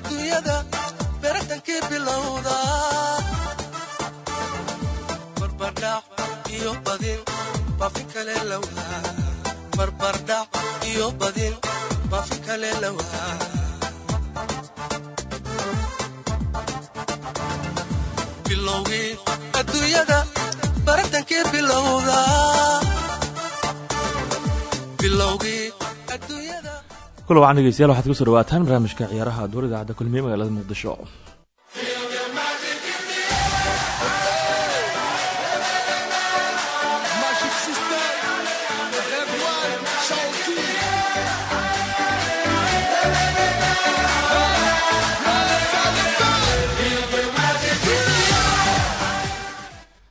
adduunyada beratankii bilowda barbardhac iyo badin bafi kale lawaa barbardhac iyo badin bafi kale lawaa kula wacan dhegeystayaal waxaad ku soo dhawaataan barnaamijka ciyaaraha duur idaacadda kulmiye magaalada muqdisho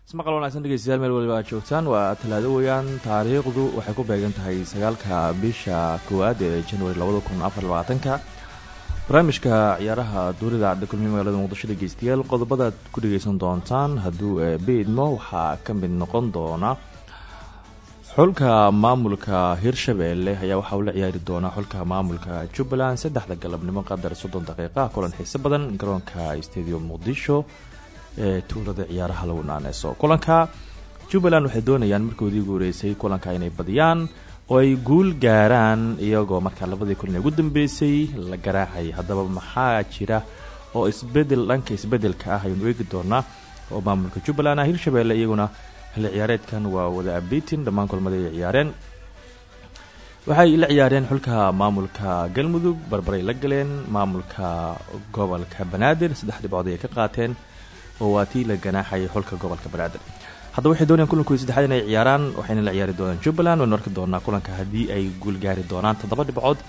ismaqal wanaagsan dhegeystayaal meel waliba joogtaan. Waa talaado weeyaan taariikhdu waxay ku beegan tahay sagaalka bisha koowaad ee januari labada kun barnaamijka ciyaaraha duurida cadda kulmiye magaalada muqdisho dhegeystayaal qodobadaad ku dhegeysan doontaan. Hadduu beidmo waxaa ka mid noqon doona xulka maamulka hirshabeelle ayaa waxa uu la ciyaari doonaa xulka maamulka jubbaland. Saddexda galabnimo qadar soddon daqiiqa kulan xiise badan garoonka stadium muqdisho ee tuulada ciyaaraha lagu naaneyso. Kulanka jubbaland waxay doonayaan markoodii ugu horeysay kulanka inay badiyaan oo ay guul gaaraan iyagoo markaa labadii kulan ee ugu dambeysay la garaacay. Haddaba maxaa jira oo isbeddel dhanka isbeddelka ah ayaynu eegi doonaa oo maamulka jubbaland ah hirshabeelle iyaguna xilli ciyaareedkan waa wada abitin dhammaan kulmada ay ciyaareen waxay la ciyaareen xulka maamulka galmudug barbaray la galeen maamulka gobolka banaadir saddex dhibcood ayay ka qaateen oo waa tii la ganaaxayay xulka gobolka banaadir haddaba waxay doonayaan kulankoodi saddexaad inay ciyaaraan waxayna la ciyaari doonaan jubbaland waynu arki doonaa kulanka haddii ay guulgaari doonaan. Toddoba dhibcood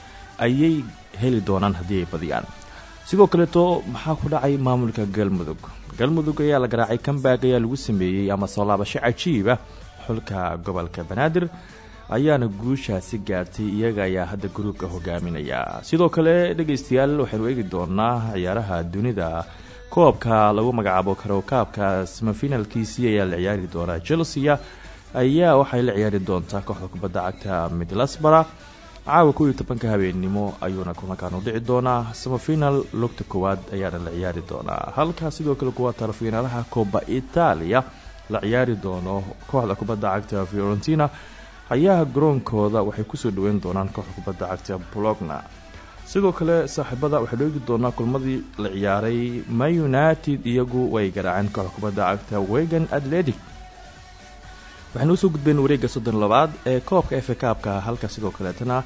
ayay heli doonaan haddii ay badiyaan. Sidoo kaleeto maxaa ku dhacay maamulka galmudug? Galmudug ayaa la garaacay kambag ayaa lagu sameeyey ama soo laabasho cajiiba xulka gobolka banaadir ayaana guushaasi gaartay iyaga ayaa hadda gruubka hogaaminaya. Sidoo kale dhegeystayaal waxaynu eegi doonaa ciyaaraha dunida koobka lagu magacaabo karowkaabka samafinalkiisii ayaa la ciyaari doonaa. Chelsea ayaa waxay la ciyaari doontaa kooxda kubadda cagta midlasbara caawa kow iyo tobanka habeennimo ayuuna kulankan u dhici doonaa. Samafinal lugta koowaad ayaana la ciyaari doonaa. Halka sidoo kale kuwa tarafiinaalaha coba italia la ciyaari doono kooxda kubadda cagta fiorentina. Ayaa garoonkooda waxay ku soo dhaweyn doonaan kooxda kubadda cagta blogna sidoo kale saaxiibada waxaynu eegi doonaa kulmadii la ciyaaray ma united iyagu way garaaceen kooxda kubadda cagta wegan atletic waxaynu u soo gudbeen wareegga soddon labaad ee koobka efe kaabka halka sidoo kaleetana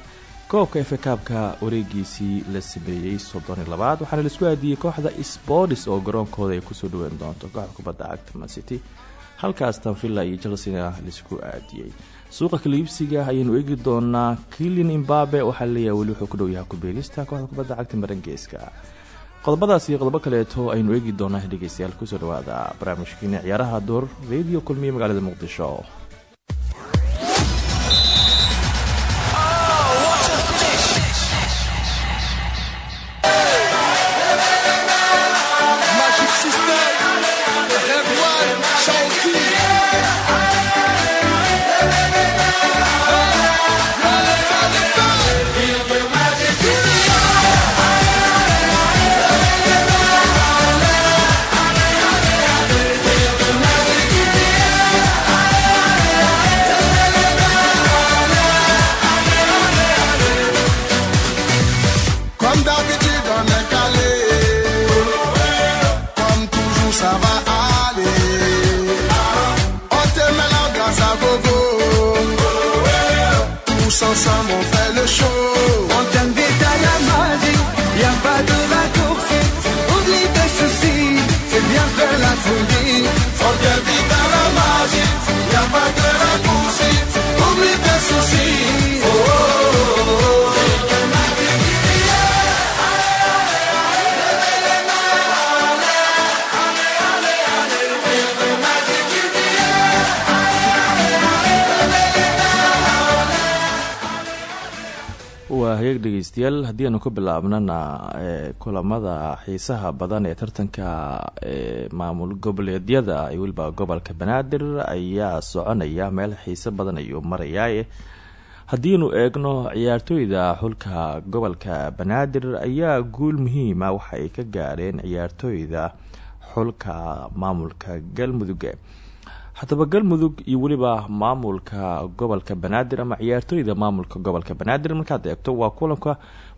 koobka efe kaabka wareegiisii la sameeyey soddon labaad. Waxaana la isku aadiyey kooxda sports oo garoonkooda ay ku soo dhaweyn doonto kooxda kubadda cagta mancity halkaas tanvilla iyo chelsea la isku aadiyey suuqa kaliibsiga ayaynu eegi doonaa kilin imbabe waxaa leeyahay weli wuxuu ku dhow yahay kubeelista kooxda kubadda cagta marangeeska qodobadaas iyo qodobo kaleeto aynu eegi doonaa dhegeystayaal ku soo dhawaada barnaamijkeena ciyaaraha door radio kulmiye magaalada muqdisho dhegeystayaal haddii aanu ka bilaabnana ee kulamada xiisaha badan ee tartanka ee maamul goboleedyada iyo weliba gobolka banaadir ayaa soconaya meel xiise badan ayuu marayaa. Haddiinu eegno ciyaartooyda xulka gobolka banaadir ayaa guul muhiima waxay ka gaareen ciyaartooyda xulka maamulka galmudug haddaba galmudug iyo weliba maamulka gobolka banaadir ama ciyaartooyda maamulka gobolka banaadir markaad eegto waa kulanka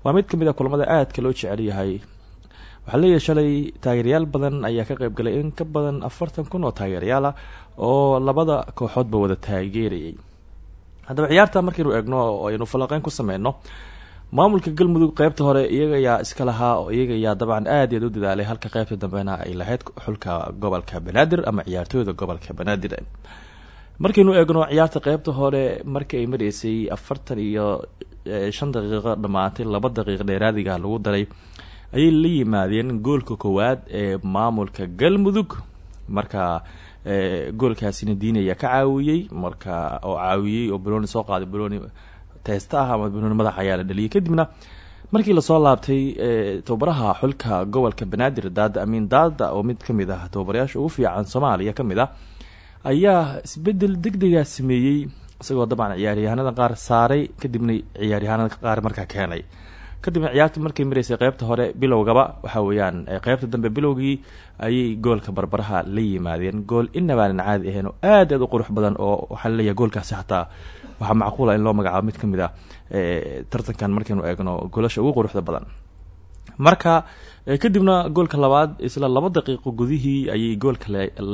waa mid ka mid a kulamada aadka loo jecel yahay. Waxaa leeyahay shalay taageerayaal badan ayaa ka qeyb galay in ka badan afartan kun oo taageerayaal ah oo labada kooxoodba wada taageerayay. Haddaba ciyaarta markaynu eegno oo aynu falaqeyn ku sameyno maamulka galmudug qeybta hore iyaga yaa iska lahaa oo iyaga yaa dabcan aad iyaad u dadaalay halka qeybta dambena ay lahayd xulka gobolka banaadir ama ciyaartooyda gobolka banaadir. Markaynu eegno ciyaarta qeybta hore markii ay maraysay afartan iyo shan daqiiqo dhammaatay laba daqiiq dheeraadiga lagu daray ayay la yimaadeen goolka koowaad ee maamulka galmudug. Marka goolkaasina diini ayaa ka caawiyey marka oo caawiyey oo baloni soo qaaday baloni testa ah ama baloni madax ayaa la dhaliyay kadibna markii la soo laabtay tababaraha xulka gobolka banaadir daada amiin daada oo mid ka mid ah tababarayaasha ugu fiican soomaaliya ka mid ah ayaa isbeddel deg degaa sameeyey isagoo dabcan ciyaaryahanada qaar saaray kadibna ciyaaryahanada qaar markaa keenay. Kadibna ciyaarta markay maraysay qeybta hore bilowgaba waxa weeyaan qeybta dambe bilowgii ayay goolka barbaraha la yimaadeen. Gool inabaanan caadi ahayn oo aad aad u qurux badan oo waxaa la leeyahay goolkaasi xataa waxaa macquula in loo magacaabo mid ka mid ah tartankan markaynu eegno goolasha ugu quruxda badan. Marka kadibna goolka labaad isla laba daqiiqo gudihii ayay goolka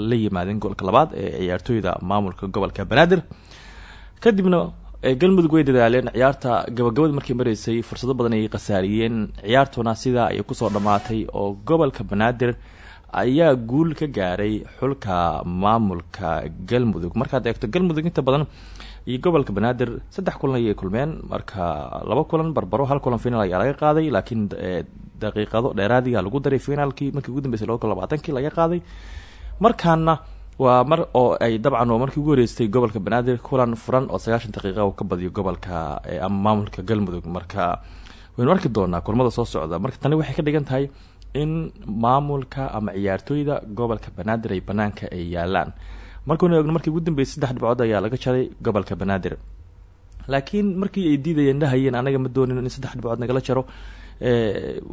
la yimaadeen goolka labaad ee ciyaartooyda maamulka gobolka banaadir. Kadibna galmudug way dadaaleen ciyaarta gabagabada markay maraysay fursado badan ayay khasaariyeen. Ciyaartuna sidaa ayay ku soo dhammaatay oo gobolka banaadir ayaa guul ka gaaray xulka maamulka galmudug. Markaad eegto galmudug inta badan iyo gobolka banaadir saddex kulan ayay kulmeen. Marka laba kulan barbaro hal kulan final ayaa laga qaaday laakiin daqiiqado dheeraadiga lagu daray finaalkii markii ugu dambeysay laba kun laga qaaday. Markaana waa mar oo ay dabcan waa markii ugu horeystay gobolka banaadir kulan furan oo sagaashan daqiiqa ka badiyo gobolka ama maamulka galmudug. Marka waynu arki doonaa kulmada soo socda. Marka tani waxay ka dhigan in maamulka ama ciyaartooyda gobolka banaadir ay banaanka ay yaalaan markaynu eegno markii ugu dambeysay saddex dhibcood ayaa laga jaray gobolka banaadir. Laakiin markii ay diidayeen dhahayeen anaga ma doonin in saddex dhibcood nagala jaro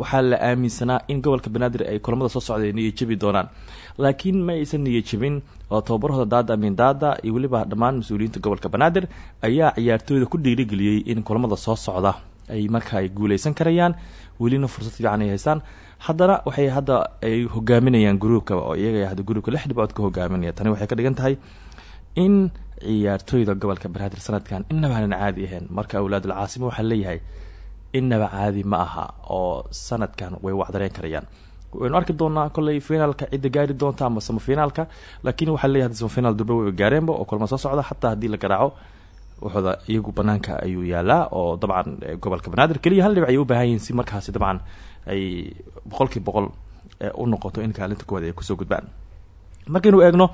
waxaa la aaminsanaa in gobolka banaadir ay kulamada soo socda ay niya jabi doonaan. Laakiin ma aysan niya jabin oo tababarahooda daada amin daada iyo weliba dhammaan mas'uuliyiinta gobolka banaadir ayaa ciyaartooyda ku dhiirigeliyey in kulamada soo socda. Ay marka ay guuleysan karayaan welina fursad fiican ay haystaan haddana waxay hadda ay hogaaminayaan gruubka oo iyaga hadda gruubka lix dhibcood ka hogaaminaya. Tani waxay ka dhigan tahay in ciyaartooyda gobolka banaadir sanadkan inaba aanan caadi ahayn. Marka awlaadul caasimo waxaa leeyahay inaba caadi ma aha oo sanadkan way wacdareen karayaan. Waynu arki doonaa kolley finaalka cidda gaari doonta ama samafinaalka laakiin waxaa leeyahay samafiinaal durba way gaareenba oo kulma soo socda xataa haddii la garaaco wuxuuda iyagu banaanka ayuu yaalaa oo dabcan gobolka banaadir keliya hal dhibic ay u si markaasi dabcan ay boqolkii boqol u noqoto in kaalinta koowaad ay ku soo gudbaan. Markaynu eegno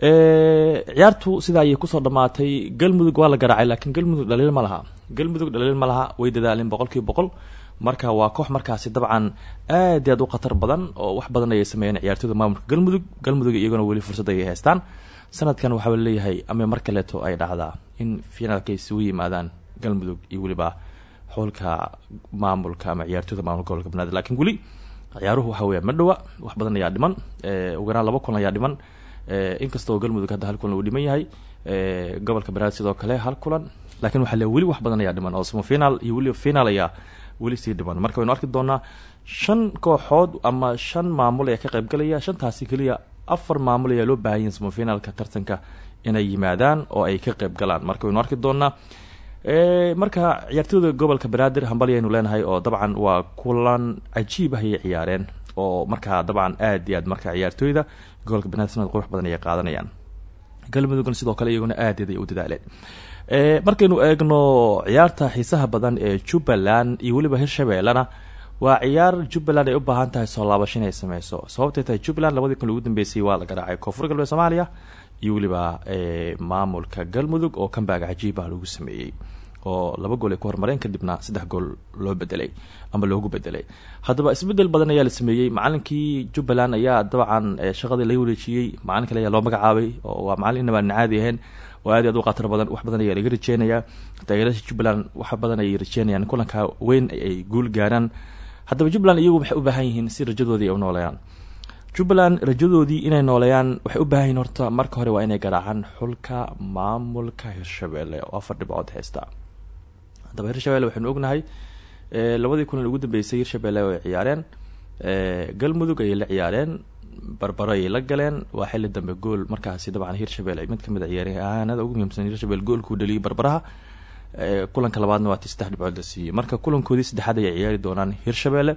ciyaartu sidaa ayay ku soo dhamaatay. Galmudug waa la garaacay laakiin galmudug dhaliil ma laha. Galmudug dhaliil ma laha way dadaaleen boqolkiiba boqol. Marka waa koox markaasi dabcan aad aad u badan oo wax badan ayay sameeyeen ciyaartooyda maamulka. Galmudug galmudug iyaguna weli fursad ayay haystaan. Sanadkan waxaa leeyahay ama mar kaleeto ay dhacdaa in finaalka isugu yimaadaan galmudug iyo weliba xulka maamulka ama ciyaartooyda maamulka gobolka banaadir lakiin weli ciyaaruhu waxa weya ma dhowa wax badan ayaa dhiman. Ugu yaraan laba kulan ayaa dhiman. Inkastoo galmudug hadda hal kulan uu dhiman yahay gobolka banaadir sidoo kale hal kulan. Lakiin waxaa le weli wax badan ayaa dhiman. Oo samafiinaal iyo weliba finaal ayaa weli sii dhiman. Marka waynu arki doonaa shan kooxood ama shan maamul ayaa ka qaybgalaya shantaasi keliya afar maamul ayaa loo baahan yahin samafinaalka tartanka inay yimaadaan oo ay ka qayb galaan. Marka waynu arki doonaa marka ciyaartooyda gobolka banaadir hambali aynu leenahay oo dabcan waa kulan cajiib ah ayay ciyaareen oo markaa dabcan aad iyo aad marka ciyaartooyda gobolka banaadir sanad qurux badan ayay qaadanayaan. Galmudugna sidoo kale iyaguna aad iyaad ay u dadaaleen. Markaynu eegno ciyaarta xiisaha badan ee jubbaland iyo weliba hirshabeellena waa ciyaar jubbaland ay u baahan tahay soo laabasho inay sameyso sababtay tahay jubbaland labadii kun ugu dambeysay waa la garaacay. Koonfur galbeed soomaaliya iyo weliba maamulka galmudug oo kambaag cajiib ah lagu sameeyey oo laba gool ay ku hormareen kadibna saddex gool loo bedelay ama loogu bedelay haddaba isbeddel badan ayaa la sameeyey. Macalinkii jubbaland ayaa dabcan shaqadii laga wareejiyey. Macalin kale ayaa loo magacaabay oo waa macalin inabaan caadi ahayn oo aad aad u khatar badan wax badan ayaa laga rajeynayaa taageerasha jubbaland wax badan ayay rajeynayaan. Kulanka weyn ay guul gaaraan. Haddaba jubbaland iyagu waxay u baahan yihiin si rajadoodii ay u nooleeyaan jubbaland rajadoodii inay nooleeyaan waxay u baahan horta marka hore waa inay garaacaan xulka maamulka hirshabelle oo afar dhibcood haysta. Haddaba hirshabelle waxaynu ognahay labadii kulan ugu dambeysay hirshabelle ay ciyaareen. Galmudug ayay la ciyaareen barbaro ayay la galeen. Waa xilli dambe gool markaasi dabcan hirshabelle mid ka mid a ciyaaryahanada ugu muhiimsan hirshabelle goolkuu dhaliyay barbaraha. Kulanka labaadna waa tii saddex dhibcood la siiyey marka kulankoodii saddexaad ayay ciyaari doonaan hirshabelle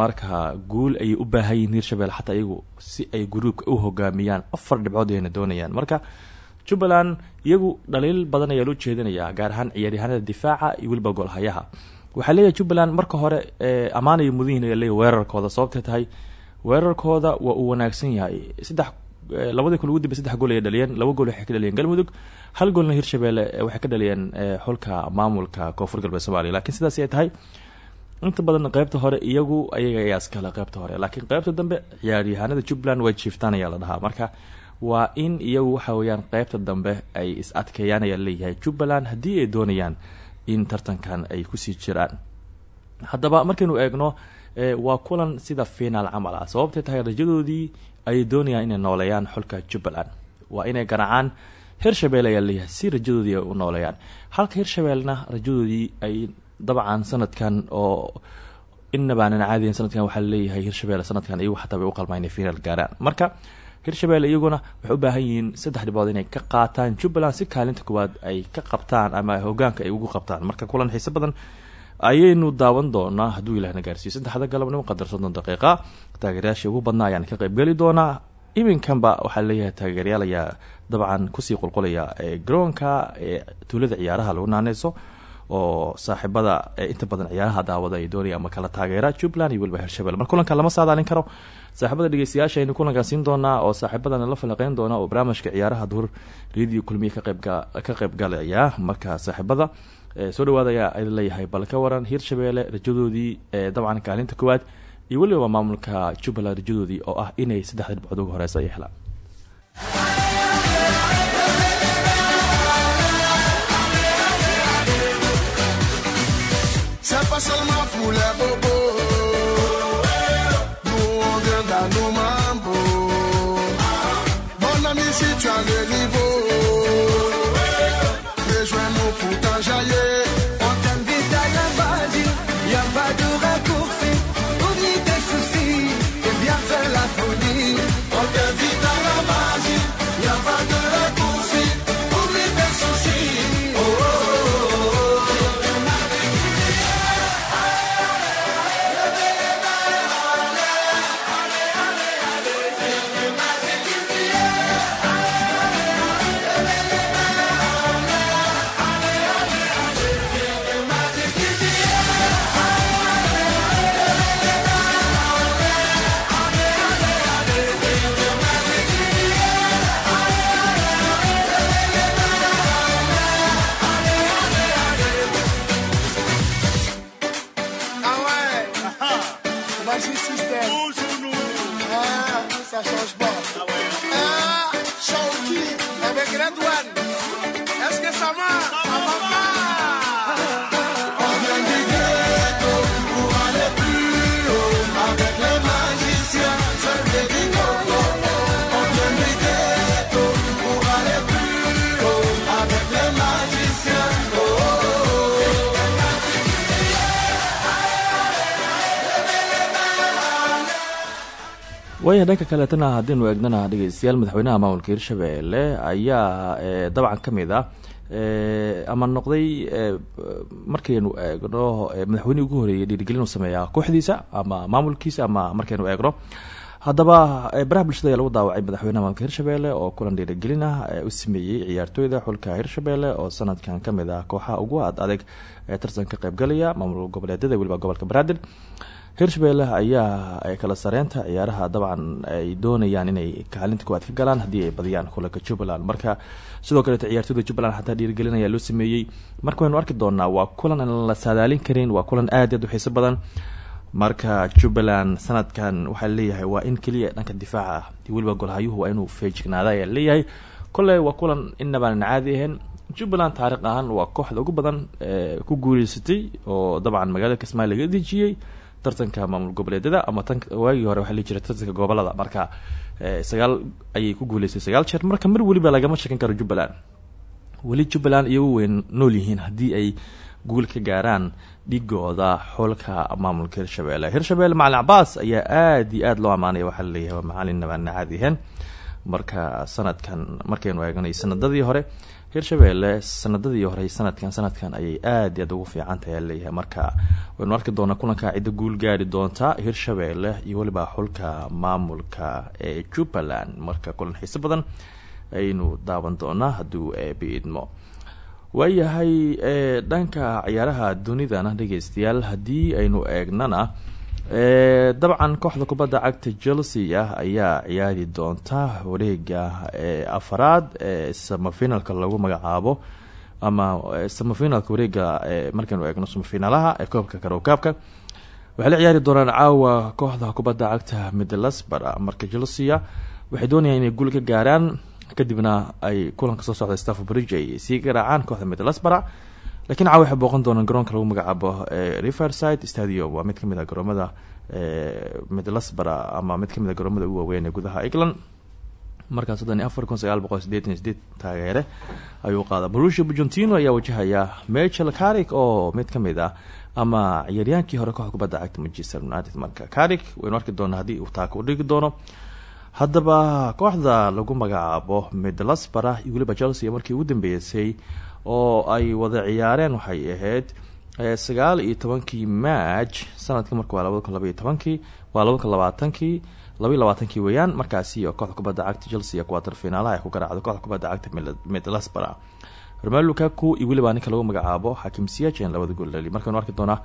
marka guul ayay u baahan yihiin hirshabelle xataa iyagu si ay gruubka u hogaamiyaan afar dhibcood ayayna doonayaan. Marka jubbaland iyagu dhaliil badan ayaa loo jeedinayaa gaar ahaan ciyaaryahanada difaaca iyo weliba goolhayaha. Waxaa leeyahay jubbaland marka hore ammaanayo mudanyihin ayaa leeyahy weerarkooda sababtay tahay weerarkooda waa uu wanaagsan yahay. Saddex labadii kun ugu dambey saddex gool ayay dhaliyeen laba gool waxay ka dhaliyeen. Galmudug hal goolna hirshabelle waxay ka dhaliyeen xulka maamulka koonfur galbeed soomaliya lakiin sidaas ay tahay inta badan qeybta hore iyagu ayaga ayaa iskale qeybta hore laakiin qeybta dambe ciyaaryahanada jubbaland way jiiftaan ayaa la dhahaa. Marka waa in iyagu waxa weeyaan qeybta dambe ay is adkeeyaan ayaa leeyahay. Jubbaland haddii ay doonayaan in tartankan ay ku sii jiraan. Haddaba markaynu eegno waa kulan sida finaal camal ah. Sababtay tahay rajadoodii ayay doonayaan inay nooleeyaan xulka jubbaland. Waa inay garaacaan hirshabelle ayaa leeyahay si rajadoodii ay u nooleeyaan halka hirshabellena rajadoodii ay dabcan sanadkan oo inabaanan caadiyan sanadkan waxaa la leeyahay hirshabelle sanadkan iyagu xataa bay u qalmaa inay finaal gaaraan marka hirshabelle iyaguna waxay u baahan yihiin saddex dhibood inay ka qaataan jubbaland si kaalinta koowaad ay ka qabtaan ama hogaanka ay ugu qabtaan. Marka kulan xiise badan ayaynu daawan doonaa hadduu ilahna gaarsiiyo. Saddexda galabnimo qadar soddon daqiiqa taageerayaashii ugu badnaa ayaan ka qaybgeli doonaa. Iminkanba waxaa leeyahay taageeryaal ayaa dabcan ku sii qulqulaya garoonka tuulada ciyaaraha lagu naaneyso oo saaxiibada inta badan ciyaaraha daawada ay doonaya ama kala taageera. Jubbaland iyo weliba hirshabelle mar kulanka lama saadaalin karo. Saaxiibada dhegeystayaasha aynu kulankaa siin doonaa oo saaxiibadana la falaqeyn doona oo barnaamijka ciyaaraha duhur radio kaqeybka ka qeybgalaya marka saaxiibada soo dhawaadaya ay leeyahay bal ka waran hirshabelle rajadoodii dabcan kaalinta koowaad iyo weliba maamulka jubbaland rajadoodii oo ah inay saddexda dhibcood uga horeysa ay helaan waaya dhanka kaleetana haddiinu eegnana dhegeystayaal madaxweynaha maamulka hirshabelle ayaa e, dabcan ka mid ah e, ama noqday e, markaynu eegno madaxweynihii ugu horeeyay dhiirigelin uu sameeyaa kooxdiisa ama maamulkiisa ama markaynu eegno. Haddaba e, baraha bulshada ayaa lagu daawacay madaxweynaha maamulka hirshabelle oo kulan dhiirigelin ah u sameeyey ciyaartooyda xulka hirshabelle oo sanadkan ka mid ah kooxaha ugu ad adeeg ee tartan ka qaybgalaya maamul goboleedyada weliba gobolka banaadir hirshabelle ayaa kala sareynta ciyaaraha dabcan ay doonayaan inay kaalinta koowaad ka galaan haddii ay badiyaan kulanka jubbaland. Marka sidoo kaleeto ciyaartooyda jubbaland xataa dhiirigelin ayaa loo sameeyey marka waynu arki doonaa waa kulan aan la saadaalin karin waa kulan aad u xiiso badan. Marka jubbaland sanadkan waxaa leeyahay waa in keliya dhanka difaaca ah weliba golhayuhu waa inuu feejignaada ayaa leeyahay. Kolley waa kulan inabaan caadi ahayn. Jubbaland taariikh ahaan waa kooxda ugu badan ku guuleysatay oo dabcan magaalada kismaayo laga dejiyey tartanka maamul goboleedyada ama tan waagii hore waxaa la jiray tartanka gobollada. Marka sagaal ayay ku guuleystay sagaal jeer. Marka mar weliba lagama shakin karo jubbaland. Weli jubbaland iyagu way nool yihiin haddii ay guul ka gaaraan dhigooda xulka maamulka hirshabelle hirshabelle macalin cabaas ayaa aada iyo aada loo amaanaya waxaa la leeyahay waa macalin nabaana caadi ahayn marka sanadkan markaynu eeganay sanadadii hore hirshabelle sanadadii hore sanadkan sanadkan ayay iyo aad ugu fiican tahay leeyahay. Marka waynu arki doonaa kulanka cidda guul gaari doonta hirshabelle iyo weliba xulka maamulka ee jubbaland. Marka kulan xiise badan aynu daawan doonaa hadduu eebiidmo waayahay dhanka ciyaaraha dunidana dhegeystayaal haddii aynu eegnana dabcan kooxda kubadda cagta chelsea ah ayaa ciyaari doonta wareega afaraad ee samafinalka lagu magacaabo ama samafinalka wareega markaynu eegno samafinalaha ee koobka karowkaabka waxay la ciyaari doonaan caawa kooxda kubadda cagta midlesbara marka chelsea waxay doonayaan inay guul ka gaaraan kadibna ay kulanka soo socda staff bridge ay sii garaacaan kooxda midlesbara lakiin caawa waxay booqan doonaan garoonka lagu magacaabo riverside stadium. Waa mid ka mid a garoomada midlesbara ama mid ka mid a garoomada u waaweyn ee gudaha england. Markaa soddon iyo taageere ayuu qaada borussia bujuntino ayaa wajahaya michel carig oo mid ka mid ah ama ciyaaryaankii hore kooxda kubadda cagta manchester united. Marka carig waynu arki doonaa haddii uu taaka u dhigi doono. Haddaba kooxda lagu magacaabo midlesbara iyo chelsea markii ugu dambeysay oo ay wada ciyaareen waxay ahayd sagaal iyo tobankii march sanadka marka waa labada kun labaiyo tobankii waa labada kun labaatankii labaiyo labaatankii weeyaan markaasi oo kooxda kubadda cagta chelsea quater finaalaha ay ku garaacdo kooxda kubadda cagta midlesbara romel lukaku iyo weliba ninka lagu magacaabo xakim siachen labada gool dhali markaynu arki doonaa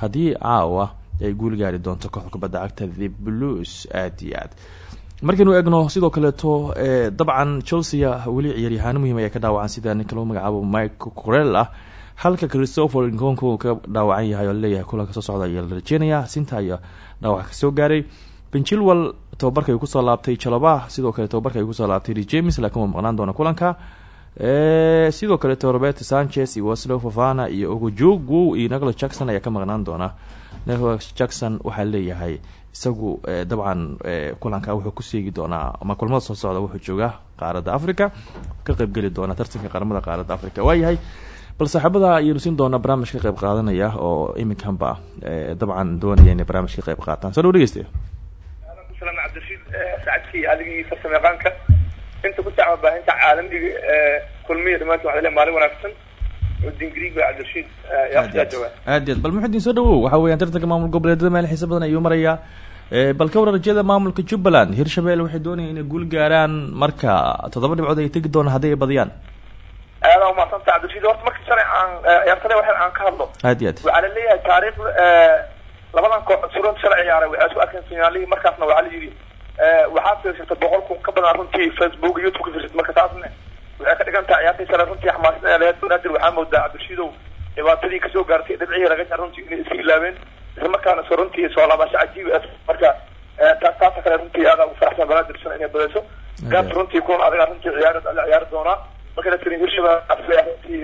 haddii caawa ay guul gaari doonto kooxda kubadda cagta the blues aada iyo aad markaynu eegno sidoo kaleeto dabcan chelsea weli ciyaaryahaano muhiim ayaa ka dhaawacan sida ninka lagu magacaabo mike corel ah. Halka christopher nkonko ka dhaawacan yahay oo la leeyahay kulanka soo socda ayaa la rajeenaya sinta ayaa dhaawac ka soo gaaray. Benchilwell tababarka ay ku soo laabtay jalaba sidoo kale tababarka ay ku soo laabtay r james laakiin waa maqnaan doona kulanka. Sidoo kaleeto roberto sanchez iyo waslo fafana iyo ogojogu iyo nicolas jackson ayaa ka maqnaan doona. Nicolas jackson waxaa leeyahay isagu dabcan kulanka wuxuu ku seegi doonaa ama kulamada soo socda wuxuu joogaa qaaradda africa ka qeybgeli doona tartanka qaramada qaaradda africa waayahay bal saaxiibada ayaynu siin doonaa barnaamij ka qeyb qaadanaya oo iminkanba dabcan doonaya inay barnaamij ka qeyb qaataan. Soo dhow dhegeysta cabdirashiid sacadkii adigii farsamo yaqaanka inta ku sacma baahinta caalamiga kulmiya wanaagsan aad iyo aad bal muxudiin soo dhawow waxa weeyaan tartanka maamul goboleedyada meel xiisa badan ayuu marayaa. Bal ka waran rajada maamulka jubbaland hirshabelle waxay doonayaan inay guul gaaraan marka toddoba dhibcood ay tegi doonaan hadday ay badiyaan aada umadsanta cabdirashiid horta markii shalay aan ciyaartane wax aan ka hadlo. Aad iyo aad waxaa la leeyahay taariikh labadan koox suranta shalay ciyaaray. Waxay isku arkeen finaalihii markaasna waxaa la yidhi waxaa fiirsatay boqol kun ka badan runtii facebook youtube ka fiirsatay marka taasna waxay ka dhigan tahay ciyaartii shalay runtii xamaasin ee laheyd banaadir waxaa moodaa cabdirashiidow dhibaatadii ka soo gaartay dhibcihii laga jar runtii inay iska ilaabeen isla markaana so runtii soo laabasho cajiib ah. Marka taas taasa kale runtii aada ugu faraxsan banaadir shan inay badayso gaabta runtii kulan adiga runtii ciyaar la ciyaari doonaa. Marka la tirin hirshabelle runtii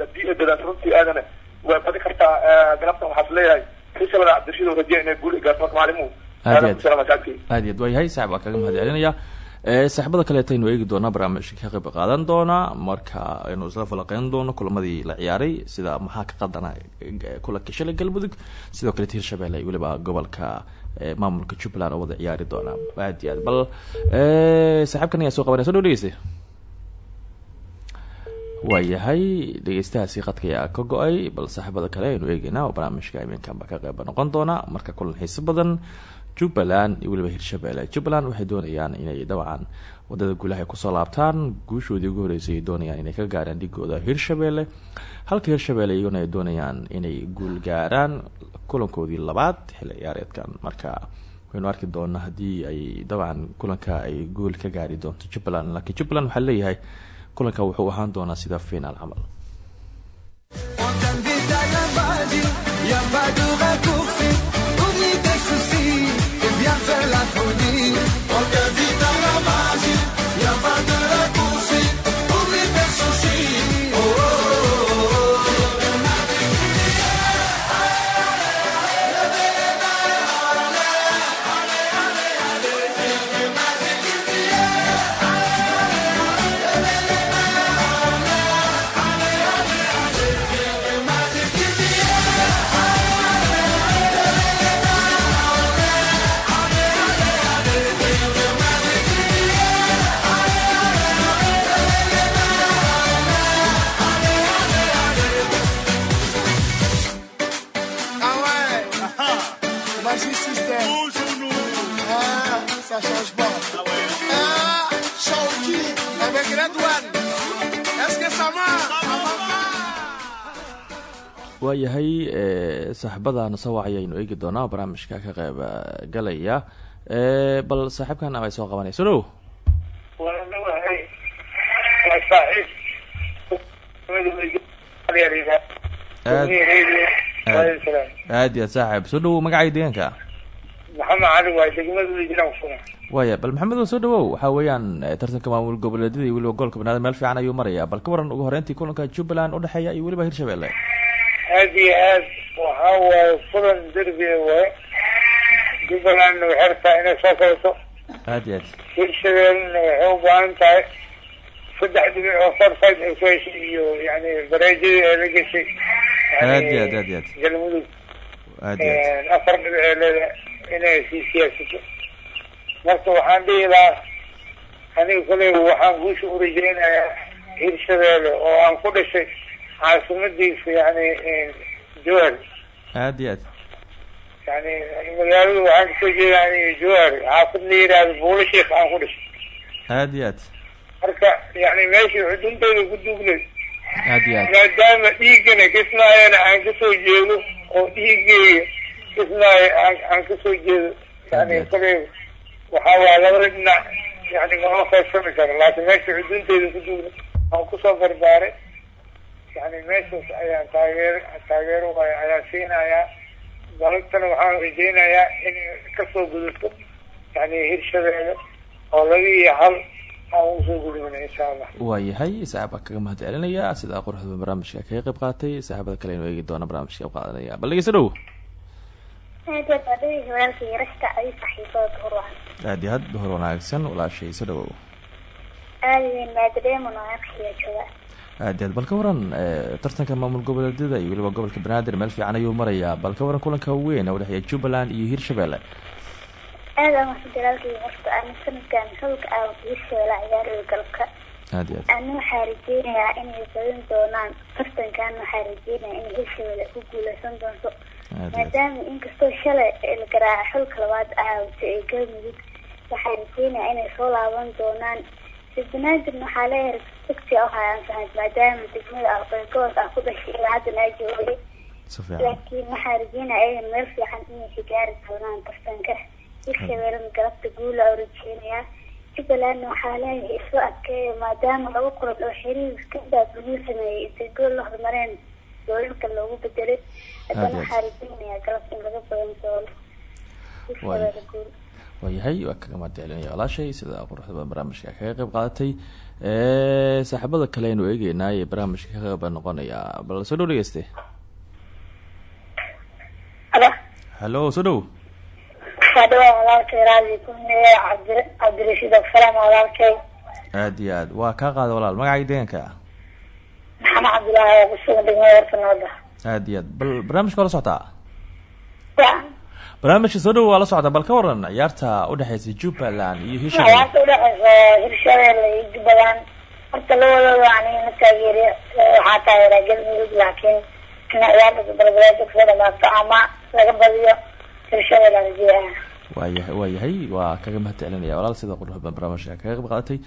haddii ay dadaan runtii aadana way badi kartaa galabtan waxaas leeyahay. Hirshabelle cabdirashiidow rajiya inay guul gaarto marka maalimuhu aad aad aad iyo aad waayahay saaxib waa kaga mahad celinaya saaxiibada kaleeta aynu eegi doonaa barnaamijka ka qayb qaadan doonaa. Marka aynu isla falaqeyn doono kulamadii la ciyaaray sida maxaa ka qaldana kulanka shalay galmudug. Sidoo kaleeta hirshabelle iyo weliba gobolka maamulka jubbaland oo wada ciyaari doonaa. Aad iyo aad bal saaxiibkan ayaa soo qabanaya. So dhow dhegeysta waayahay dhegeystahaasi qadka ayaa ka go'ay bal saaxiibada kale aynu eegeynaa barnaamijka iminkanba ka qeyba noqon doona marka kulan xiise badan jubbaland iyo weliba hirshabelle. Jubbaland waxay doonayaan inay dabcan waddada guulaha ku soo laabtaan. Guushoodii ugu horreysay ay doonayaan inay ka gaaraan dhigooda hirshabelle. Halka hirshabelle iyaguna ay doonayaan inay guul gaaraan kulankoodii labaad xilli ciyaareedkan marka waynu arki doonaa haddii ay dabcan kulanka ay guul ka gaari doonto jubbaland laakiin jubbaland waxaa leeyahay kulanka wuxuu ahaan doonaa sida finaal camal viens ça change pas. Ah, Shawty avec Red One. Est-ce que ça marche? Waayahay e, saaxiibada nasawac ayaynu eegi doonaa barnaamijka ka qeyb eh, galaya E, bal saaxiibkan ama ay soo qabanaya so dhow waanawahay waa saaxiib. Aad aad iyo aad saaxiib. Soo dhowow magacay deegaanka maxamed cali waa degmada jiraan funa waaya bal maxamed soo dhawow. Waxaa weeyaan eh, tartanka maamul goboleedyada iyo weliba gobolka banaadir meel fiican ayuu maraya bal ka waran ugu horeyntii kulanka jubbaland udhexeeya iyo weliba hirshabelle aad iyo aad waxaa waaye kulan derbiga waaye jubbalandna waxay rabtaa inay soo kabato aad iyo aad hirshabeelna waxay u baahan tahay saddex dhibic oo forfide ay ku heshay iyo yani bareejadii ay la geshay aad iyo aad aad iyo aad galmudug. Aad iyo aad afar dhibic ee leedahay inay sii siyaasato marka waxaan dhihi lahaa aniga koley waxaan guusha u rajeynayaa hirshabeelle oo aan ku dhashay caasimadiisa yani jowhar aad iyo aad. Yani magaalada waxaan ka soo jeedaa aniga jowhar xaafid la yihahdo buulo sheikh aan ku dhashay. Aad iyo aad. Marka yani meeshii xuduntooda ku duugnay aad iyo aad. maadaama dhiigana kismaayana aan ka soo jeedo oo dhiigeega kismaayo aan aan ka soo jeedo. Yani koley waxaa waa labada dhinac yani mama qaybsami karo laakiin meesha xudunteeda ku duugnay aan ku soo barbaaray yani meeshaas ayaan taageer taageero waayo ayaan siinayaa. Dalabtana waxaan rajeynayaa inay ka soo gudubto yani hirshabeelle oo laba iyo hal aan u soo gudubna insha allah. Waayahay saaxiib baa kaga mahad celinaya sida quruxda barnaamijka kaga qayb qaatay saaxiibada kale aynu eegi doona barnaamijka qayb qaadanaya. Bal dhegeyso dhow aad iyo aad hor wanaagsan walaashay so dhawow aad oo aad bal ka waran eh, tartanka maamul goboleedyada iyo weliba gobolka banaadir meel fiican ayuu marayaa. Bal ka waran kulanka weyn ee udhexeeya jubbaland iyo hirshabelle aad aan waxu walaalkay horta ana sanadkan xulka ah hirshabela ciyaarayo galabka ana waxaa rajeynayaa inay badan doonaan tartankan waxaa rajeynayaa inay hirshabele ku guuleysan doonto. Maadaama inkastoo shalay la garaaca xulka labaad aawata ee galmudug waxaa rajeynayaa inay soo laaban doonaan. Banaadirna waxaa leeyahay dugsi ah ayaan sahay maadaama degmada gobolka ah ku dhashay ilaa haddana ay joogay laakiin waxaa rajeynaya ayaga meel fiican inay ka gaari doonaan tartanka hirshabeelena galabta guula oo rajeynayaa jubbalandna waxaa leeyahay isu adkeeya maadaama laba kulan oo xiriir kadaab lagu sameeyey intay gool la hormareen goolalka loogu bedelay. Haddana waxaa rajeynayaa galabta in laga badan doono waayahay waa kaga mahad celinaya walaashay sida quruxda badan barnaamijka kaga qayb qaadatay. Saaxiibada kale aynu eegeynaa ee barnaamijka ka qayb noqonaya. Bal soo dhow dhegeyste. Hallo soo dhow waa dhawaa walaalkay raadi kunne cabdi cabdirashiid absalaam walaalkay aad iyo aad. Waa kaa qaada walaal. Magacay deegaanka? Maxamed cabdilaahi oo kusugan degmada horta nabada aad iyo aad. Bal barnaamijka waa la socotaa barnaamijka soo dhow waa la socdaa bal ka waran ciyaarta udhexeysa jubbaland iyo hirshabelle ciyaarta udhexeysa hirshabelle iyo jubbaland. Horta labadooda yani ma taageeriyo waxaa taageeraa galmudug laakiin ina ciyaarta dalbeed ku soo dhamaato ama laga badiyo hirshabelle rajeeyaa waayahay waayahay waa kaga mahad celinaya walaal sida quruxda barnaamijka kaga qayb qaadatay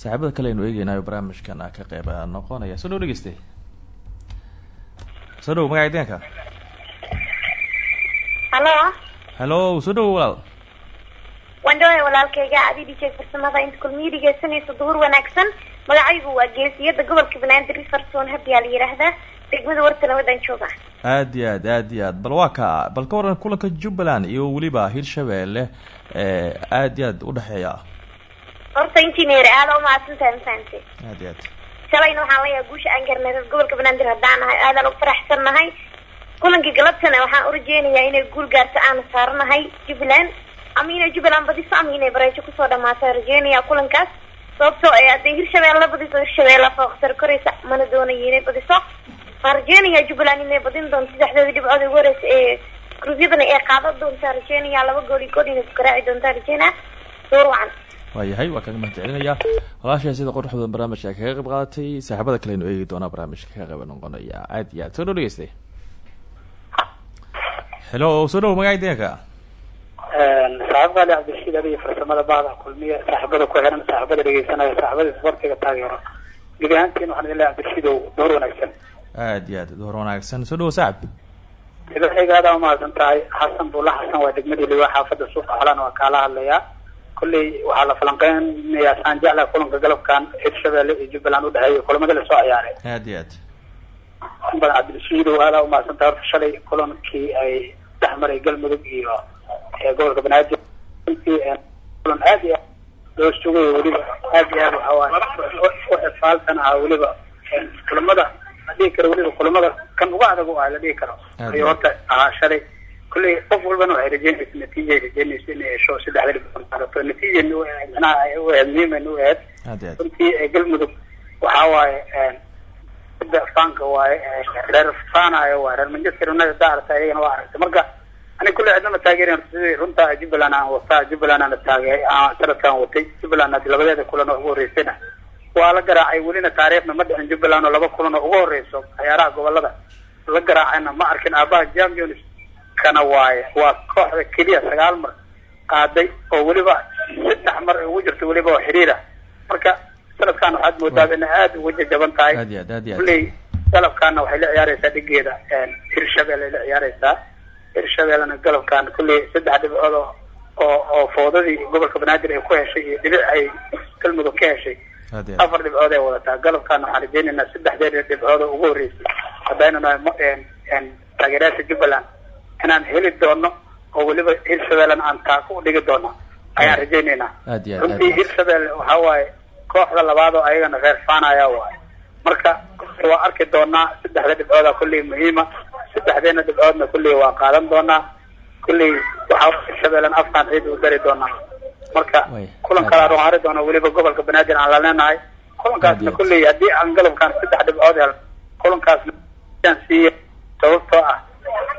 saaxiibada kale aynu eegeynayo barnaamijkan ka qayb noqonaya. Soo dhow dhegeyste. Soo dhow magacay deegaanka? Halo? Hallo soo dhow walaal. Waan dhawaa walaalkayga adi dhijay farsamada inta kulmiyo dhegeysanaysa duhur wanaagsan. Magacaygu waa geesiyada gobolka banaadir riverson hadiyaa la yidhaahdaa degmada warta nabadan jooga. Aad iyo aad aad iyo aad. Bal waa ka bal ka waran kulanka jubbaland iyo weliba hirshabelle ee aad iyo aad udhexeeya horta injineer aada umahadsantahay mafahante aad iyo aad. Shalayna waxaan leeyahay guusha aan garnay gobolka banaadir haddaan nahay aadaan u faraxsan nahay. Kulankii galabtana waxaan u rajeynayaa inay guul gaarto aan saaranahay jubbaland ama inay jubbaland badiso ama inay bareejo ku soo dhamaato aan rajeynayaa kulankaas. Sababtoo ee hadday hirshabeelle badiso hirshabeelle fooqsar koraysa mana doonayo inay badiso waan rajeynayaa jubbaland inay badin doonto saddexdoodii dhibcood ugu horeysa ee gruubyadana ay qaadan doontaa rajeynayaa laba gool iyo gool inay ku garaaci doontaa rajeynaa door wacan. Waayahay waa kaga mahad celinaya walaashaa sida quruxda badan barnaamijka kaga qayb qaadatay saaxiibada kale aynu eegi doonaa barnaamijka kaga qayb noqonaya aad iyo aad soo dhow dhegeyste. Hello soo dhow magacay deegaanka saaxiib qaali cabdishiid adiga farsamada bahda kulmiya saaxiibada ku xiran saaxiibada dhegeysanaya saaxiibada isboortiga taageero. Gebi ahaantiin waxaan idin leeyahay cabdishiidow door wanaagsan aad iyo aad door wanaagsan. Soo dhawo sacab idaxayga aad aa umahadsan tahay. Xasan buula xasan waa degmadii liwaa xaafada suuqa xolana waa kaala hadlayaa. Kolley waxaa la falanqeynayaa saan jeclaha kulanka galabkan hirshabelle iyo jubbaland udhexeeya kulamada la soo ciyaaray. Aad iyo aad. Badan cabdilshiidow aad aa umahadsan tahay horta shalay kulankii ay dhex maray galmudug iyo gobolka banaadir kulan aad iyo aad loo sugay weliba. Aad iyo aad waxawaaye u xifaalsan ah weliba. Kulamada la dhihi karo weliba kulamada kan uga adag u ah la dhihi karo ayuu horta ahaa shalay kulley qof walbana waxay rajeynaysa natiija ay rajeynaysa inay hesho saddexda dhibcood qaadato natiijana u ahayd macnaha u ahayd muhiimana u ahayd runtii galmudug waxa waaye sida faanka waaye reer faanayo waaye reer manchester united daa aragta iyagana waa aragtay marka ani kulle cidnama taageerin horta sidii runta jubbaland aan wataa jubbaland aan taageer aan sanadkan watay jubbaland haddii labadeeda kulan oo ugu horeysayna waa la garaacay welina taariikhna ma dhicin jubbaland oo laba kulan oo ugu horeyso ciyaaraha gobollada la garaacayna ma arkin aabaha champions kana waaye waa kooxda keliya sagaal mar qaaday oo weliba saddex mar ay ugu jirto weliba oo xiriira. Marka sanadkan waxaad moodaa inay aada uga jajaban tahay. Kulley galabkaana waxay la ciyaareysaa dhigeeda hirshabelle ay la ciyaareysaa hirshabellena galabkan kulley saddex dhibcood oo oo oo foodadii gobolka banaadir ay ku heshay iyo dhibic ay galmudug ka heshay afar dhibcood ay wadataa galabkaana waxaan rajeynaynaa saddexdeeda dhibcood oo ugu horeysay haddaynu nahay taageerayaasha jubbaland inaan heli doono oo weliba hirshabellena aan taako u dhigi doono ayaan rajeynaynaa runtii iyo aad. hirshabelle waxa waaye kooxda labaad oo ayagana reer faanaya waaye. Marka waa arki doonaa saddexda dhibcooda kulley muhiima saddexdeena dhibcoodna kulley waa qaadan doonaa kulley waxaa hirshabellena afkaan ciid u dari doonaa marka kulan kale aan hari doona weliba gobolka banaadir aan la leenahay. Kulankaasna kulley haddii aan galabkaan saddex dhibcood hel kulankaasna siiya sababtoo ah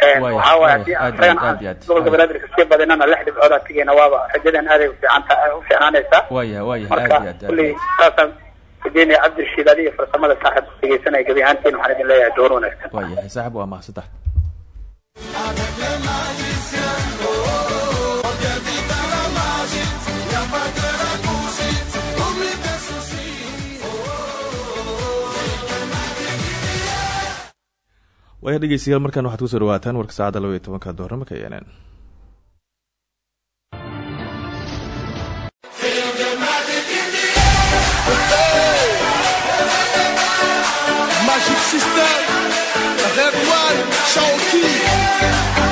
Way, waxaa waaye way, haddii aan gobolka banaadir ka sii badinana lix dhibcood aan tigeyna waaba rajadan aaday ufiicanta u fiicnaanaysaa waayahay waayahay marka kulley saasaan rajeynaya cabdirashiid adiga farsamada saaxiib dhegeysanaya gebi ahaantiin waxaan idin leeyahay door wanaagsan. Waayahay saaxib waa mahadsantahay waaya dhegeystayaal markan waxaad ku soo dhawaataan warka saacadda laba iyo tobanka doornimo ka yeeneen Magic System, Red One, Shawty.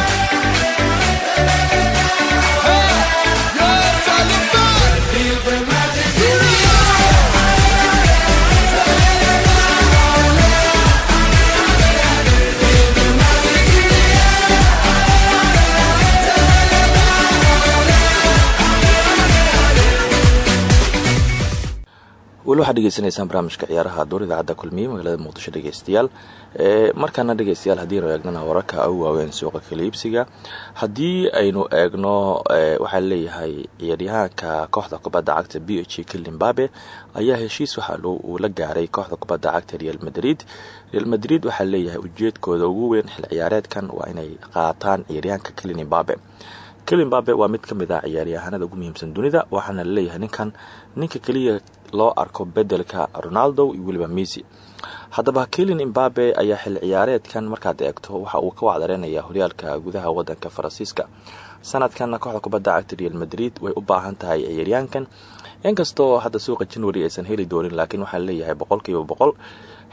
Weli waxaad dhegeysanaysaan barnaamijka ciyaaraha door idaacadda kulmiye magaalada muqdisho dhegeystayaal. Ee markaana dhegeystayaal haddiinu eegnana wararka ugu waaweyn suuqa kala iibsiga haddii aynu eegno ee, waxaa leeyahay ciyaaryahaanka kooxda kubadda cagta b h kilimbabe ayaa heshiis waxa uu la gaaray kooxda kubadda cagta real madrid. Real madrid waxaa leeyahay ujeedkooda ugu weyn xil ciyaareedkan waa inay qaataan ciyaaryahanka kilimbabe kilimbabe waa mid ka mid ah ciyaaryahanada ugu muhiimsan dunida waxaana la leeyahay ninkan ninka keliya loo arko bedelka ronaldo iyo weliba messi. Haddaba kelin imbabe ayaa xil ciyaareedkan markaad eegto waxa uu ka wacdareynaya horyaalka gudaha wadanka faransiiska. Sanadkan kooxda kubadda cagta real madrid way u baahan tahay ciyaaryahankan. Inkastoo hadda suuqa january aysan heli doonin laakiin waxaa leeyahay boqolkiiba boqol.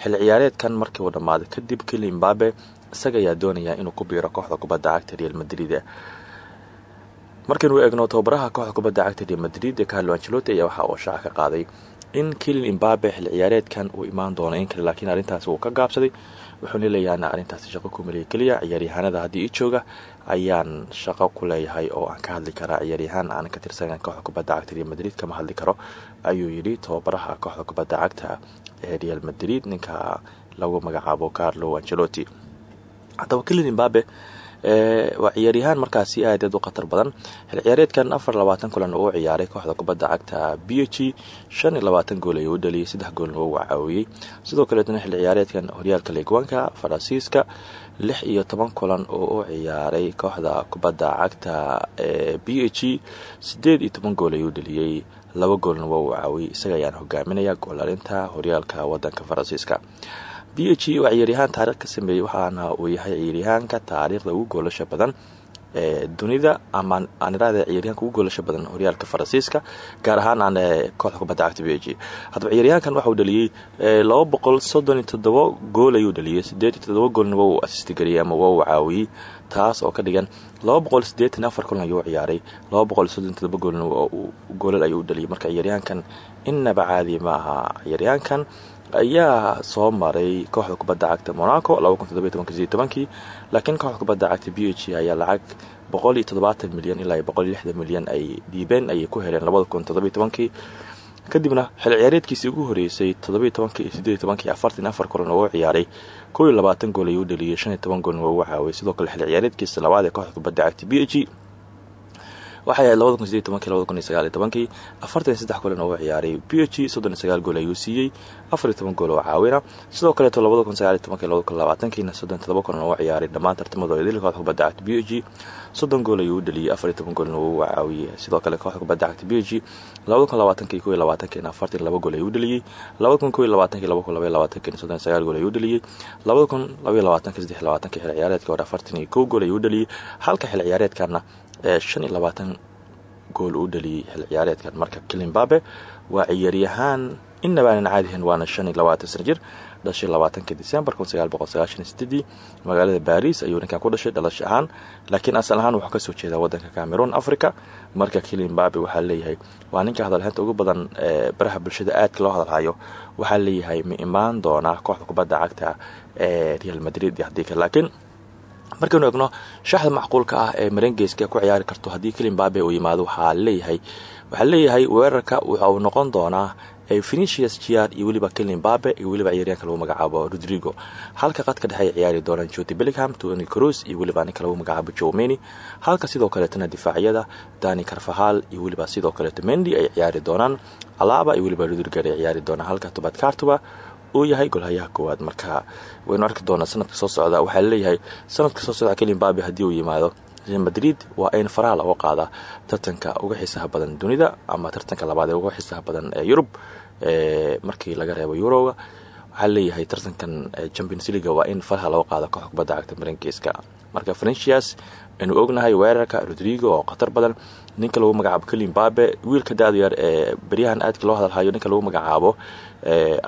Xil ciyaareedkan markii uu dhammaaday kadib kelin imbabe isaga ayaa doonaya inuu ku biiro kooxda kubadda cagta real madrid markaynu eegno tababaraha kooxda kubadda cagta real madrid carlo ancelotti ayaa waxa uu shaaca ka qaaday in kelin imbabe xil ciyaareedkan uu imaan doono in kale laakiin arrintaasi uu ka gaabsaday. Wuxuuna leeyahay arrintaasi shaqo ku maliya keliya ciyaaryahanada haddii i jooga ayaan shaqo ku leeyahay oo aan ka hadli karaa. Ciyaaryahaan aan ka tirsanan kooxda kubadda cagta real madrid kama hadli karo ayuu yidhi tababaraha kooxda kubadda cagta ee real madrid. Ninka lagu magacaabo carlo ancelotti. Haddaba kelin imbabe waa ciyaaryahaan markaasi aad aad u khatar badan. Xil ciyaareedkan afar labaatan kulan oo u ciyaaray kooxda kubadda cagta b h shan iyo labaatan gool ayuu u dhaliyay saddex goolna oo caawiyey sidoo kaleetna xil ciyaareedkan horyaalka leegwanka faransiiska lix iyo toban kulan oo u ciyaaray kooxda kubadda cagta ee b h sideed iyo toban gool ayuu dhaliyey laba goolna waa uu isaga ayaan hogaaminaya goolalinta horyaalka wadanka faransiiska b h waa ciyaaryahaan taarikh ka sameeyey waxaana uu yahay ciyaaryahaanka taariikhda ugu goolasha badan ee dunida ama aan iraahda ciyaaryahanka ugu goolasha badan horyaalka faransiiska gaar ahaan aan kooxda kubadda cagta b h haddaba ciyaaryahankan waxa uu dhaliyey laba iyo toddoba gool ayuu dhaliyey toddoba goolna waa uu asistigariyey ama waa uu caawiyey taas oo ka dhigan laba boqol kulan ayuu ciyaaray laba boqol soddon goolna goolal ayuu u dhaliyey marka ciyaaryahankan innaba caadi ma aha ayaa soo maray kooxda kubadda cagta monaco kii laakiin kooxda kubadda cagta b h ayaa lacag milyan ilaa milyan ay dhiibeen ayay ku heleen kadibna xil ciyaareedkiisii ugu horeysay kulan oo u ciyaaray gool ayuu toban goolna ugu caawiyay sidoo kale xil ciyaareedkiisa labaad ee kooxda kubadda cagta b h waxay ahayd labada kun sideed tobankii labada kun iyo sagaal iyo tobankii afartan iyo saddex kulan oo u ciyaaray b h gool ayuu siiyey afar gool oo caawina sidoo kaleeto labada kun sagaal iyo tobankii labada kun labaatankiina soddon todoba kulan oo u ciyaaray. Dhammaan tartamadooda dil kooxda kubadda cagta b h gool ayuu u dhaliyey afar iyo uu caawiyey sidoo kale kooxda kubadda cagta b h labada kun labaatankii kow gool ayuu u dhaliyey labada kun kow iyo gool ayuu u dhaliyey labada kun laba iyo labaatanki saddex iyo labaatanki xil ciyaareedka hore afartan gool ayuu u halka xil ciyaareedkana shan iyo labaatan gool uu dhaliyey xil ciyaareedkan. Marka kilimbabe waa ciyaaryahaan inabaanan caadihan waana shan iyo labaatan sana jir. Dhashay labaatanka iyo sideedii magaalada baris ayuu ninkan ku dhashay dhalasho ahaan. Laakiin asal ahaan wuxuu ka soo jeedaa wadanka cameroon africa marka kilimbabe waxaa leeyahay waa ninka hadalhaynta ugu badan ee baraha bulshada aadka loo hadalhayo waxaa leeyahay ma imaan doonaa kooxda kubadda cagta ee real madrid iyo haddii kale. Laakiin markaynu egno shaxda macquulka ah ee marengeyska ku ciyaari karto haddii kilimbabe uu yimaado waxaa leeyahay waxaa leeyahay weerarka waxa noqon doonaa venicius giar iyo weliba kilimbabe iyo weliba ciyaaryaanka lagu magacaabo rodrigo. Halka qadka dhexe ciyaari doonaan joti bellingham tony cruz iyo weliba ninka lagu magacaabo jomeni halka sidoo kaleetana difaacyada dani carfahal iyo weliba sidoo kaleeto mendi ay ciyaari doonaan. Alaba iyo weliba rodriger ay ciyaari doonaan. Halka tobad cartuba uu yahay golhayaha koowaad. Marka waynu arki doonaa sanadka soo socda waxaa leeyahay sanadka soo socda kilimbabe haddii uu yimaado real madrid waa in faraha laga qaadaa tartanka uga xiisaha badan dunida ama tartanka labaad ee uga xiisaha badan ee yurub markii laga reebo yuroga. Waxaa leeyahay tartankan champions leaga waa in faraha qaada kooxda kubadda cagta marengeyska marka frencias aynu ognahay weerarka rodrigo oo khatar badan. Ninka lagu magacaabo kilimbabe wiilka da-da yar ee beryahan aadka loo hadalhayo ninka lagu magacaabo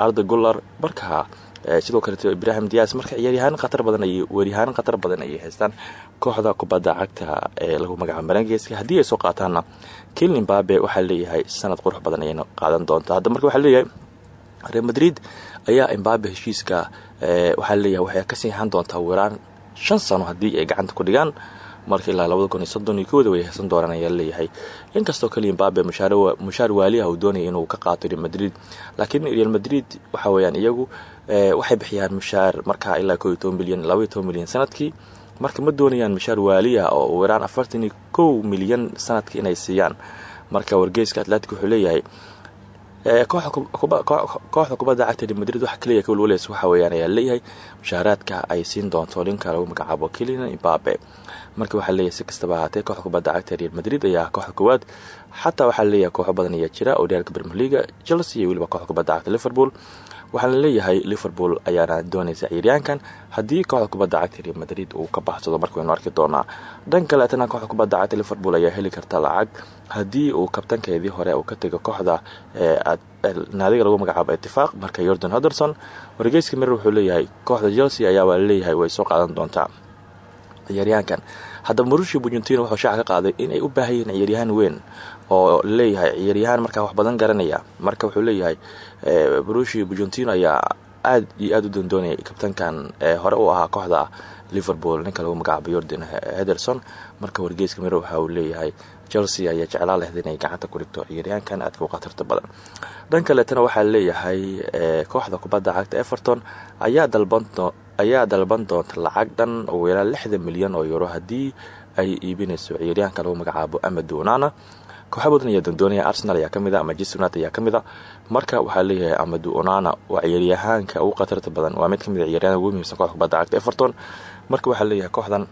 arda gular marka sidoo kaleeto ibrahim dias marka ciyaaryahaan khatar badan ay weeryahaan khatar badan ayay haystaan kooxda kubadda cagta ee lagu magacaabo marengeyska haddii ay soo qaataanna kilimbabe waxaa leeyahay sanad qurux badan ayayna qaadan doontaa. Hadda marka waxaa leeyahay real madrid ayaa imbabe heshiiska waxaa leeyahay waxay ka siixan doontaa weeraan shan sano haddii ay gacanta ku dhigaan marka ilaa labada kun iyo soddon iyo kooda way haysan doonaan ayaa inkastoo kaliya imbabe mushaar waaliha uu doonaya inuu ka qaato real madrid laakiin real madrid waxa weeyaan iyagu waxay bixiyaan mushaar markaa ilaa koo iyo toban milyan laba iyo toban milyan sannadkii. Marka ma doonayaan mushaar waaliya oo weeraan afartan iyo kow milyan sannadkii inay siiyaan. Marka wargeyska atlantic wuxuu leeyahay kooxda kubadda cagta real madrid waxa kaliya ka walwaleys waxa weeyaan ayaa leeyahay mushaaraadka ay siin doonto ninka lagu magacaabo kilian imbabe marka waxaa leeyahay si kastaba ahaatee kooxda kubadda cagta real madrid ayaa kooxda koowaad xataa waxaa leeyahay kooxo badan ayaa jira oo dhiyaalka premier leaga chelsea iyo weliba kooxda kubadda cagta liverpool. Waxaana leeyahay liverpool ayaana doonaysa ciyaaryaankan haddii kooxda kubadda cagta real madrid uu ka baxsado. Marka waynu arki doonaa dhan kaleetana kooxda kubadda cagta liverpool ayaa heli karta lacag haddii uu kabtankeedii hore uu ka tego kooxda naadiga lagu magacaabo itifaaq marka yordan henderson. Wargeyska mirer wuxuu leeyahay kooxda chelsea ayaabaa leeyahay way soo qaadan doontaa ciyaaryahankan. Haddaba marushi bujuntino wuxuu shaaca ka qaaday inay u baahan yihiin weyn oo leeyahay ciyaaryahaan markaa wax badan garanaya. Marka wuxuu leeyahay marushi bujuntino ayaa aad iyo aada u doondoonayay kabtankan hore u ahaa kooxda liverpool ninka lagu magacaabo yordan hederson marka wargeyska mire waxa uu leeyahay chelsea ayaa jeclaa lehda inay gacanta ku dhigto ciyaaryahankan aadka u khatarta badan. Dhan kaleetana waxaa leeyahay kooxda kubadda cagta everton ayaa dalban ayaa dalban doonta lacag dhan ugu yaraan lixdan milyan oo euro haddii ay iibinayso. Ciyaaryahanka lagu magacaabo amadu onana kooxa badan ayaa doondoonaya arsenal ayaa ka mid a manchester united ayaa ka mid a marka waxaa leeyahay amadu onana waa ciyaaryahaanka ugu khatarta badan. Waa mid ka mid a ciyaaryahanka ugu muhiimsan kooxda kubadda cagta everton. Marka waxaa leeyahay kooxdan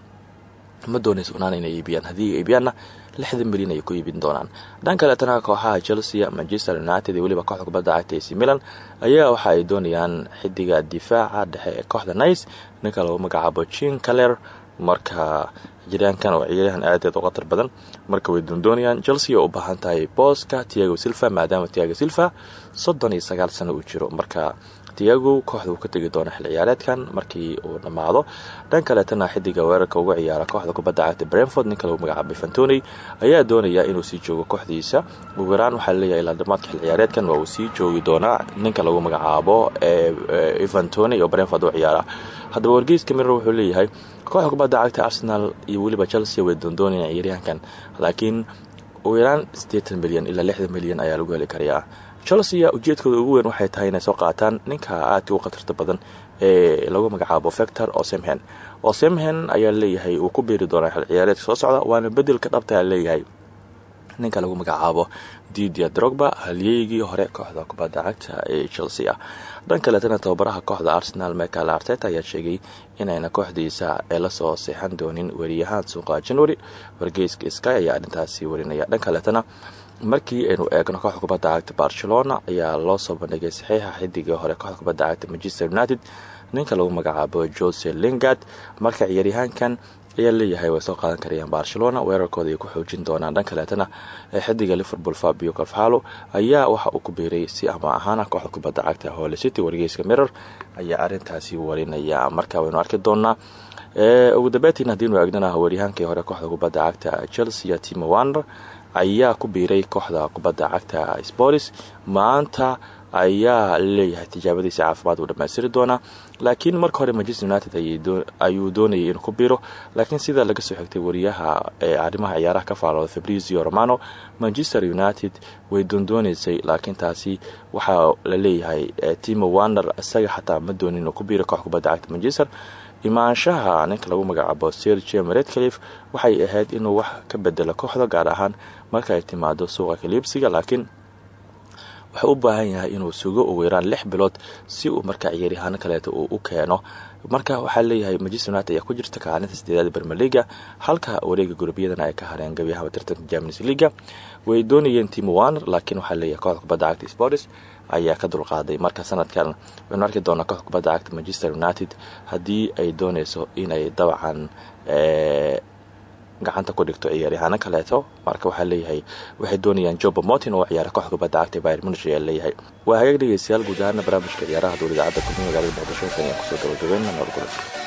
ma doonaysa onana inay iibiyaan. Haddii iibiyaanna lixdan milyan ayay ku iibin doonaan. Dhan kaleetana kooxaha chelsea manchester united iyo weliba kooxda kubadda cagta ac milan ayaa waxa ay doonayaan xidiga difaaca dhexe ee kooxda nice. Ninka lagu magacaabo jin caler marka jiryaankan oo ciyaaryahan aadaed u khatar badan marka way doondoonayaan. Chelsea oo u baahan tahay booska tiago silva maadaama tiago silva soddon iyo sagaal sano uu jiro. Marka tiago kooxda ka tegi doona xil ciyaareedkan markii uu dhammaado dhan kaleetana xidiga weerarka ugu ciyaara kooxda kubadda cagta brentford ninka lagu magacaabay fantoni ayaa doonaya inuu sii joogo kooxdiisa. Ugu yaraan waxaa la leeyahay ilaa dhamaadka xil ciyaareedkan waa uu sii joogi doonaa ninka lagu magacaabo evantoni oo brentford u ciyaara. Haddaba wargeyska mirer wuxuu leeyahay kooxda kubadda cagta arsenal iyo weliba chelsea way doondoonayaan ciyaaryahankan. Laakiin ugu yaraan siddeetan milyan ilaa lixdan milyan ayaa lagu heli karayaa chelsea ujeedkooda ugu weyn waxay tahay inay soo qaataan ninka aadka u khatarta badan ee lagu magacaabo vector osemhen osemhen ayaa leeyahay uu ku biiri doonaa xil ciyaareedka soo socda waana bedelka dhabta leeyahay. Ninka lagu magacaabo didia drogba halyeygii hore kooxda kubadda cagta ee chelsea ah. Dhan kaleetana tababaraha kooxda arsenal michael arteta ayaa sheegay inayna kooxdiisa ee la soo seexan doonin weriyahaan suuqa january. Wargeyska sky ayaa arrintaasi warinaya. Dhan kaleetana markii aynu eegno kooxda kubadda cagta barcelona ayaa loo soo bandhigay saxiixa xidigii hore kooxda kubadda cagta manchester united. Ninka lagu magacaabo jose lingard marka ciyaaryahaankan ayaa leeyahay way soo qaadan karayaan barcelona weerarkooda ay ku xoojin doonaan. Dhan kaleetana xidiga liverpool fabio carfalo ayaa waxa uu ku biiray si ama ahaana kooxda kubadda cagta holy city wargeyska mirror ayaa arintaasi warinaya. Marka waynu arki doonaa ugu dambeyntiin haddiinu eegnana weeryahaankii hore kooxda kubadda cagta chelsea timo wander ayaa ku biiray kooxda kubadda cagta spolis maanta ayaa leeyahay tijaabadiisa caafimaad uu dhammaystiri doonaa laakiin marka hore manchester united ayuu doonayay inuu ku biiro. Laakiin sida laga soo xigtay wariyaha arrimaha ciyaaraha ka faalooda fabrizio romano manchester united way doondoonaysay laakiin taasi waxaa la leeyahay timo wander isaga xataa ma doonin inuu ku biiro koox kubadda cagta manchester imaanshaha ninka lagu magacaabo sergio redcliff waxay ahayd inuu wax ka bedelo kooxda gaar ahaan marka ay timaado suuqa kaliibsiga laakiin wuxuu u baahan yahay inuu sugo ugu yaraan lix bilood si uu markaa ciyaaryahaano kaleeto uu u keeno. Marka waxaa leeyahay manchester united ayaa ku jirta kaalinta sideedaad bermeliga halka wareega gurubyadana ay ka hareen gabyahaba tartanka champions leaga way doonayeen timo waner laakiin waxaa leeyahay kooxda kubadda cagta sports ayaa ka dulqaaday marka sanadkan. Waynu arki doonaa kooxda kubadda cagta manchester united. Haddii ay dooneyso inay dabcan gacanta ku dhigto ciyaaryahaano kaleeto marka waxaa leeyahay waxay doonayaan joba motin oo ciyaara kooxda kubadda cagta bayr munich ayaa leeyahay. Waa hagaag dhegeystayaal guud barnaamijka ciyaaraha dowladda cadda kulmi magaalada muqdisho kan ayaan ku soo gula